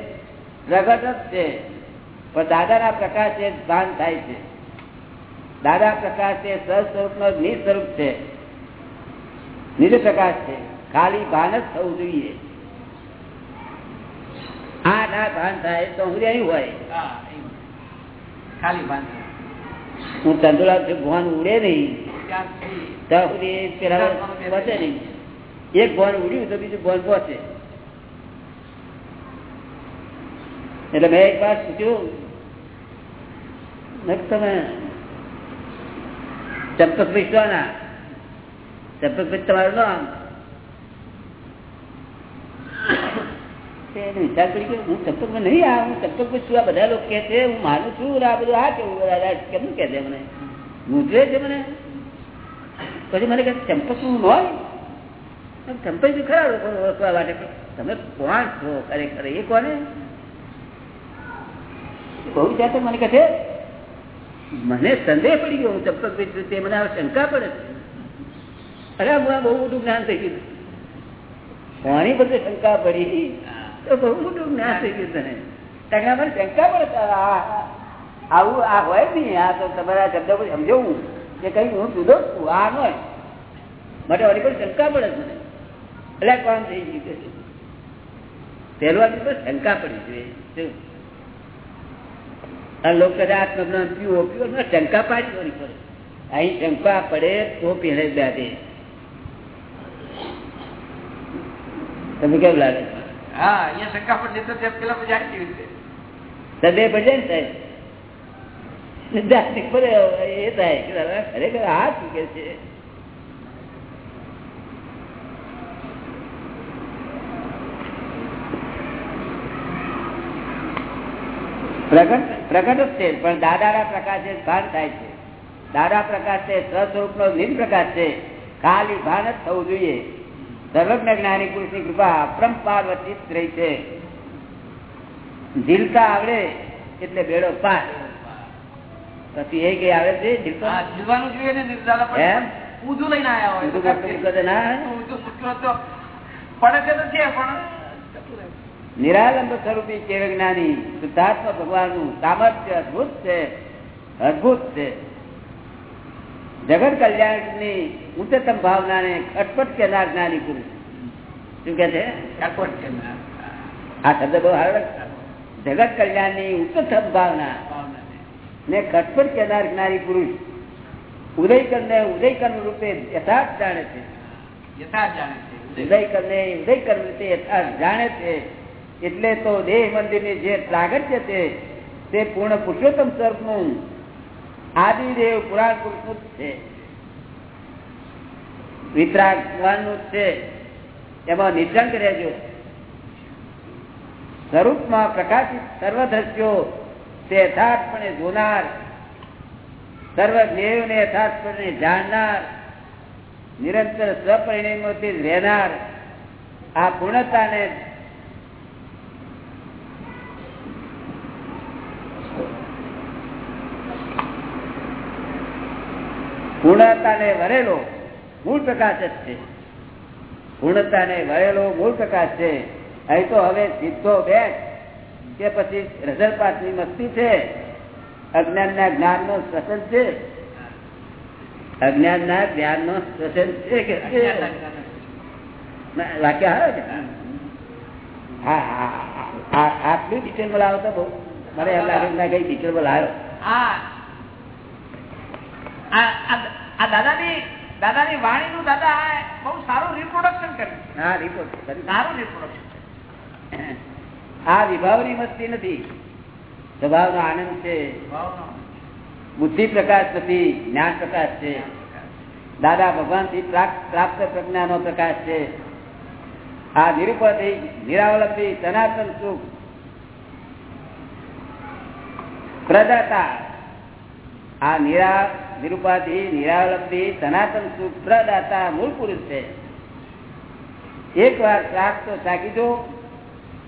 પ્રગટ જ છે. પણ દાદાના પ્રકાશે ભાન થાય છે. દાદા પ્રકાશ એ સ્વસ્વરૂપ નો નિસ્વરૂપ છે. નિજ પ્રકાશ છે. ખાલી ભાન જ થવું જોઈએ. આઠ ના ભાન થાય તો હું અહીં હોય. ખાલી હું તંદુરસ્ત છું ભાન ઉડે નહીં. ત્યાં સુધી પેલા પહોંચે નહીં. એક ભવન ઉડ્યું તો બીજું ભવન પહોંચે. એટલે મેં એક વાર પૂછ્યું તમે ચંપકભાઈ શું ના ચંપકભાઈ તમારું નામ તે વિચાર કરી કે હું ચંપકભાઈ નહીં આ હું ચંપકભાઈ છું આ બધા લોકો કે છે, હું માનું છું આ બધું આ કેવું બધા કેમનું કે છે મને? મૂંઝવે છે મને? પછી મને કહે ચંપકનું હોય? ચંપક બી ખરા લોકો ઓળખવા માટે તમે કોણ છો ખરેખર? એ કોને? બહુ જાતે મને કહે છે. મને સંદેહ પડી ગયો, હું ચંપક છું, તે મને શંકા પડે અરે આ બહુ મોટું જ્ઞાન થઈ ગયું. કોની બધે શંકા પડી. તો બહુ મોટું જ્ઞાન થઈ ગયું તને. કારણ કે મને શંકા આ- આવું, આ હોય નહીં. આ તો તમારા શબ્દ પર સમજવું કે કઈ હું જુદો છું, આ હોય. માટે મારી પણ શંકા પડે જ મને. એટલે કોણ થઈ ગયું કે પહેલું તો શંકા પડી જોઈએ? આ લોકો કદાચ આત્મજ્ઞાન પીવો પીવો શંકા પાડી વળી પડે અહીં શંકા પડે તો પહેરે દાદે તમે કેમ લાગે? હા, અહીંયા શંકા પર જતો દાદા ખરેખર આ છે? પ્રગટ પ્રગટ જ છે, પણ દાદાના પ્રકાશે ભાન થાય છે. દાદા પ્રકાશ છે સ્વસ્વરૂપ નો નિમ પ્રકાશ છે. ખાલી ભાન જ થવું જોઈએ. સર્વજ્ઞ જ્ઞાની પુરુષની કૃપા અપરંપાર વચિત રહી છે. ઝીલતા આવડે એટલે બેડો પાર. પછી એ કઈ આવે છે જોઈએ ને એમ? ઊંધું લઈને હોય. પડે તો પણ નિરાલંબ સ્વરૂપી કેવ જ્ઞાની શુદ્ધાત્મા ભગવાનનું સામર્થ્ય અદભુત છે અદભુત છે. જગત કલ્યાણની ઉચ્ચતમ ભાવના ને ખટપટ કેનાર જ્ઞાની પુરુષ. શું કે છે? આ શબ્દ બહુ સારો જગત કલ્યાણની ઉચ્ચતમ ભાવના ને ખટપટ કેનાર જ્ઞાની પુરુષ ઉદયકર ને ઉદયકર રૂપે યથાર્થ જાણે છે. યથાર્થ જાણે છે. ઉદયકર ને ઉદયકર રૂપે યથાર્થ જાણે છે. એટલે તો દેહ મંદિરની જે પ્રાગટ્ય છે તે પૂર્ણ પુરુષોત્તમ સ્વરૂપનું આદિદેવ પુરાણ પુરુષનું છે. વિતરાગ ભગવાનનું છે. એમાં નિર્જંક રહેજો. સ્વરૂપમાં પ્રકાશિત સર્વ દ્રશ્યો તે યથાર્થપણે જોનાર, સર્વ જ્ઞેયોને યથાર્થપણે જાણનાર, નિરંતર સ્વપરિણયમાંથી રહેનાર, આ પૂર્ણતાને પૂર્ણતાને વરેલો મૂળ પ્રકાશ જ છે પૂર્ણતાને વરેલો મૂળ પ્રકાશ છે અહીં તો હવે સીધો બેઠ કે પછી રજરપાતની મસ્તી છે અજ્ઞાન ના જ્ઞાન નો શ્વસન છે અજ્ઞાન ના જ્ઞાન નો શ્વસન છે કે વાક્ય આવે છે હા હા હા આટલું ડિટેલમાં લાવો તો બહુ મને એમ લાગે કઈ ડિટેલમાં લાવ્યો આ આ- દાદાની વાણી નું દાદા બહુ સારું રિપ્રોડક્શન કર્યું હા રિપોર્ટ સારું રિપ્રોડક્શન આ વિભાવની મસ્તી નથી. સ્વભાવનો આનંદ છે. બુદ્ધિ પ્રકાશ નથી જ્ઞાન પ્રકાશ છે. દાદા ભગવાનથી પ્રાપ્ત પ્રજ્ઞાનો પ્રકાશ છે. આ નિરુપતિ નિરાવલંબી સનાતન સુખ. પ્રદાતા આ નિરા નિરુપાધિ નિરાલબ્ધિ સનાતન સુખ પ્રદાતા મૂળ પુરુષ છે. એક વાર પ્રાપ્ત તો ચાકી દો,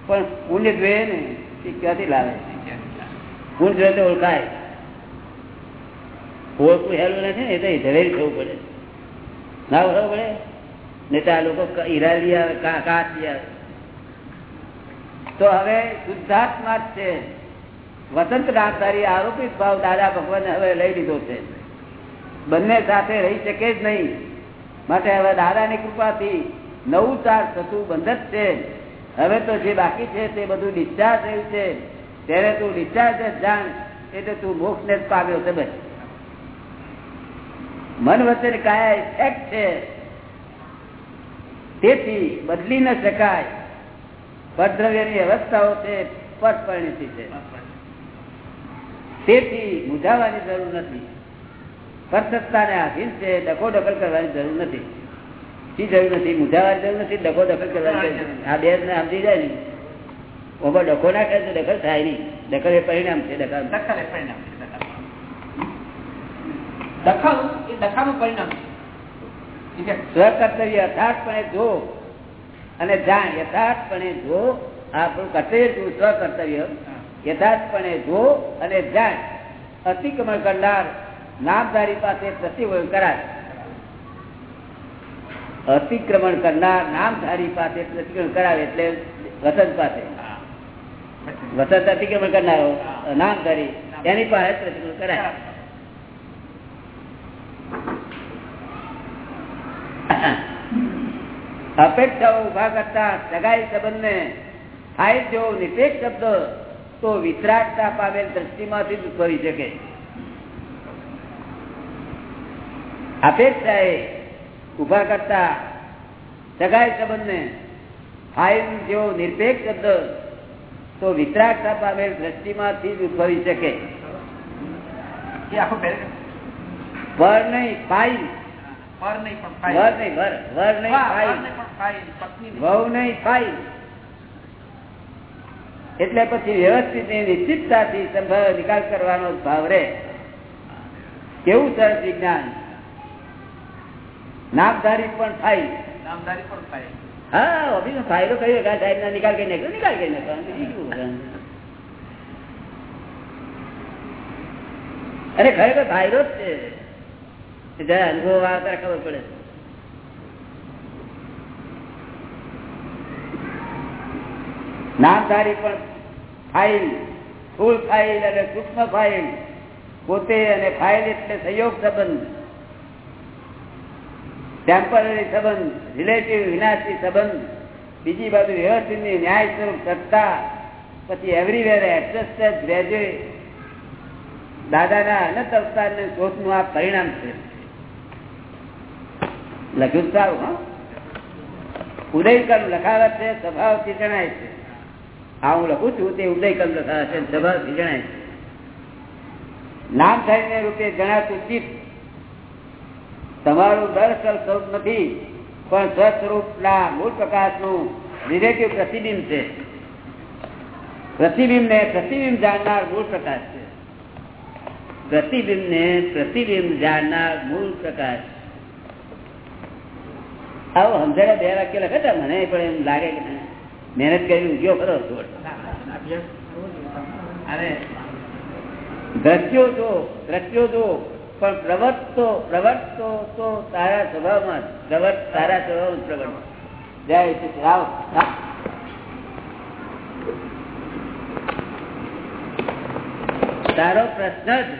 પણ પુણ્ય જોઈએ ને એ ક્યાંથી લાવે. પુણ્ય જોઈએ તો ઓળખાય. ઓળખું હેલું નથી ને, એ તો ઝવેરી થવું પડે. ના ઓળખવું પડે? નહીં તો આ લોકો ઈરા લઈ આવે કાચ આવે. તો હવે શુદ્ધાત્મા જ છે. વસંત નામધારી આરોપિત ભાવ દાદા ભગવાન હવે લઈ લીધો છે. બંને સાથે રહી શકે જ નહીં. માટે હવે દાદાની કૃપાથી નવું ચાર થતું બંધ જ છે. હવે તો જે બાકી છે તે બધું ડિસ્ચાર્જ થયું છે. ત્યારે તું ડિસ્ચાર્જ જ જાણ, એટલે તું મોક્ષ ને જ પામ્યો છે બસ. મન વચ્ચે કાયા એક છે. તેથી બદલી ન શકાય. પરદ્રવ્યની અવસ્થાઓ છે પટ છે. તેથી મૂંઝાવાની જરૂર નથી. પરસત્તાને આધીન છે ડકો ડકલ કરવાની જરૂર નથી. શી જરૂર નથી? મૂંઝાવાની જરૂર નથી ડકો દખલ કરવાની આ બે સમજી જાય ને. ઓમાં ડખો ના કરે તો દખલ થાય નહીં. દખલ એ પરિણામ છે દખલ દખલ એ પરિણામ છે દખલ. દખલ એ દખાનું પરિણામ છે? સ્વકર્તવ્ય યથાર્થપણે જો અને જાણ યથાર્થપણે જો આપણું કર્તવ્ય શું? સ્વકર્તવ્ય યથાર્થપણે જો અને જાણ અતિક્રમણ કરનાર નામધારી પાસે પ્રતિવળ કરાય. અતિક્રમણ કરનાર નામધારી પાસે પ્રતિક્રમણ કરાવે એટલે વસંત પાસે. વસંત અતિક્રમણ કરનારો નામધારી એની પાસે પ્રતિક્રમણ કરાય. અપેક્ષાઓ ઊભા કરતા સગાઈ સંબંધને થાય જેવો નિપેક્ષ શબ્દ તો વિતરાગતા પામેલ દ્રષ્ટિમાંથી જ ઉદ્ભવી શકે અપેક્ષાએ ઊભા કરતા સગાઈ સંબંધને ફાઇલ જેવો નિરપેક્ષ શબ્દ તો વિતરાગતા પામેલ દ્રષ્ટિમાંથી જ ઉદભવી શકે એ. વર નહીં ફાઇલ પર નહીં પણ વર ફાઇલ. વર વર નહીં વાહ, નહીં ફાઇલ. વહુ નહીં ફાઇલ એટલે પછી વ્યવસ્થિત નિશ્ચિતતાથી નિકાલ કરવાનો ભાવ રહે. કેવું સરસ વિજ્ઞાન? નામધારી પણ થાય. નામધારી પણ થાય. હા ફાયદો કર્યો સાહેબ ના નિકાલ કરી નાખ્યો નિકાલ કરી નાખ્યો. અરે ખરેખર ફાયદો જ છે. જરા અનુભવ આવતા ખબર પડે. નામધારી પણ ફાઇલ, ફૂલ ફાઇલ અને સૂક્ષ્મ ફાઇલ. પોતે અને ફાઇલ એટલે સહયોગ સંબંધ. ટેમ્પરરી સંબંધ, રિલેટિવ વિનાશી સંબંધ. બીજી બાજુ વ્યવસ્થિત ન્યાય સ્વરૂપ સત્તા, પછી એવરીવેર એડજસ્ટેડ ગ્રેજ્યુએટ દાદાના અનંત અવતારને શોધનું આ પરિણામ છે. લખ્યું સારું, હા? ઉદયકર્મ લખાવત છે, સ્વભાવથી જણાય છે. આ હું લખું છું તે લખાવે છે સ્વભાવથી જણાય નામ થઈને રૂપે જણાતું ચિત્ત. તમારું દરઅસલ સ્વરૂપ નથી પણ સ્વસ્વરૂપના મૂળ પ્રકાશનું રિલેટિવ પ્રતિબિંબ છે. પ્રતિબિંબ ને પ્રતિબિંબ જાણનાર મૂળ પ્રકાશ છે. પ્રતિબિંબ ને પ્રતિબિંબ જાણનાર મૂળ પ્રકાશ. આવો સમજાડે બે વાક્ય લખે મને પણ એમ લાગે કે ના, મહેનત કરી ઉગ્યો ખરો અરે. દ્રશ્યો જો દ્રશ્યો જો પણ પ્રવર્તો પ્રવર્તો તો તારા સ્વભાવમાં પ્રવર્ત તારા સ્વભાવમાં પ્રવર્ત જય શ્રી રામ રામ. તારો પ્રશ્ન જ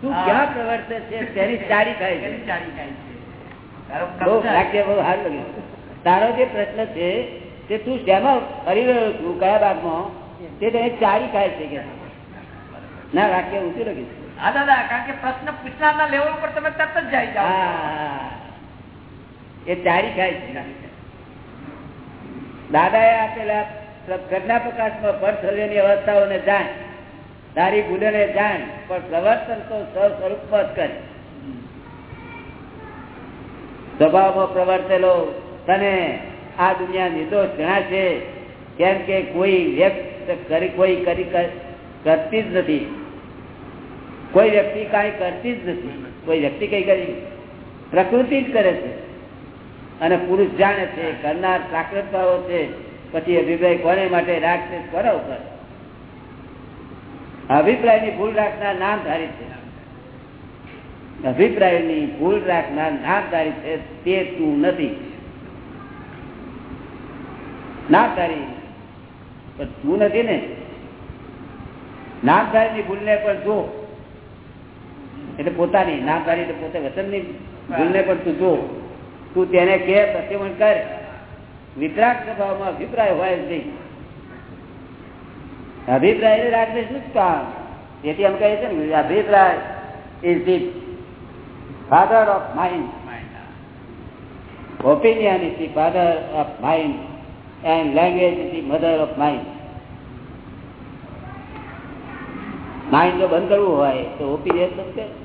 તું ક્યાં પ્રવર્તે છે? તેની ચારી થાય છે. તારો જે પ્રશ્ન છે તે તું શેમાં ફરી રહ્યો છું કયા ભાગમાં? તે તેને ચારી ખાય છે કે? ના વાક્ય ઊંચું લખ્યું છે. હા દાદા કારણ કે પ્રશ્ન પૂછનારના લેવલ પર તમે તરત જ જાય જાઓ. એ ચારી ખાય છે. દાદાએ આપેલા પ્રજ્ઞા પ્રકાશમાં પરસર્યની અવસ્થાઓને જાણ. તારી ભૂલોને જાણ પણ પ્રવર્તન તો સ્વસ્વરૂપમાં જ કરે. સ્વભાવમાં પ્રવર્તેલો તને આ દુનિયા નિર્દોષ ઘણા છે. કેમ કે કોઈ વ્યક્ત કરી, કોઈ કરી કરતી જ નથી. કોઈ વ્યક્તિ કાંઈ કરતી જ નથી. કોઈ વ્યક્તિ કઈ કરી પ્રકૃતિ જ કરે છે. અને પુરુષ જાણે છે, કરનાર પ્રાકૃતભાવો છે. પછી અભિપ્રાય કોને માટે રાખશે કરો ઉપર? અભિપ્રાયની ભૂલ રાખનાર નામધારી છે. અભિપ્રાયની ભૂલ રાખનાર નામધારી છે તે તું નથી. નામધારી પણ તું નથી ને. નામધારીની ભૂલને પણ જો. એટલે પોતાની નામધારી એટલે પોતે ભૂલ ને પણ તું જો. તું તેને કે પ્રત્યમન કર. વિતરાગ સ્વભાવમાં અભિપ્રાય હોય જ નહીં. અભિપ્રાય રાખને શું જ કામ? તેથી એમ કહે છે ને અભિપ્રાય is the father of mind opinion is the father of mind and language is the mother of mind mind જો બંધ કરવું હોય, તો ઓપિનિયન બંધ કરે